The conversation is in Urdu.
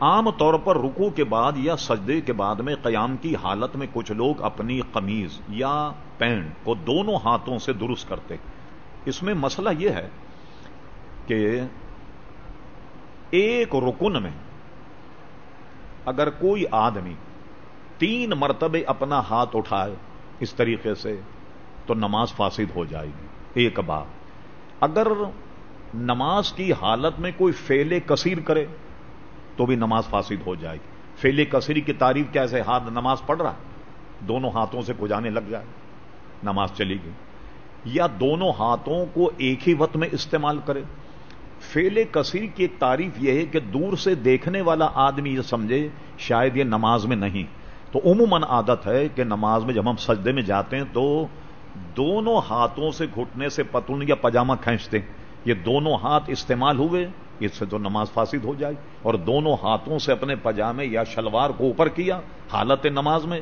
عام طور پر رکو کے بعد یا سجدے کے بعد میں قیام کی حالت میں کچھ لوگ اپنی قمیض یا پینٹ کو دونوں ہاتھوں سے درست کرتے اس میں مسئلہ یہ ہے کہ ایک رکن میں اگر کوئی آدمی تین مرتبے اپنا ہاتھ اٹھائے اس طریقے سے تو نماز فاسد ہو جائے گی۔ ایک بار۔ اگر نماز کی حالت میں کوئی فیلے کثیر کرے تو بھی نماز فاسد ہو جائے گی۔ فیلے کثیر کی تعریف کیسے ہاتھ نماز پڑھ رہا دونوں ہاتھوں سے کھجانے لگ جائے۔ نماز چلی گئی۔ یا دونوں ہاتھوں کو ایک ہی وقت میں استعمال کرے۔ فیل کثیر کی ایک تعریف یہ ہے کہ دور سے دیکھنے والا آدمی یہ سمجھے، شاید یہ نماز میں نہیں۔ تو عموماً عادت ہے کہ نماز میں جب ہم سجدے میں جاتے ہیں تو دونوں ہاتھوں سے گھٹنے سے پتن یا پاجامہ کھینچتے یہ دونوں ہاتھ استعمال ہوئے۔ اس سے تو نماز فاسد ہو جائے اور دونوں ہاتھوں سے اپنے پجامے یا شلوار کو اوپر کیا حالت نماز میں